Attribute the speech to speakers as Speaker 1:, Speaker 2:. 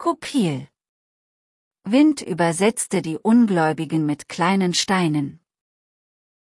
Speaker 1: Kopil. Wind übersetzte die Ungläubigen mit kleinen Steinen.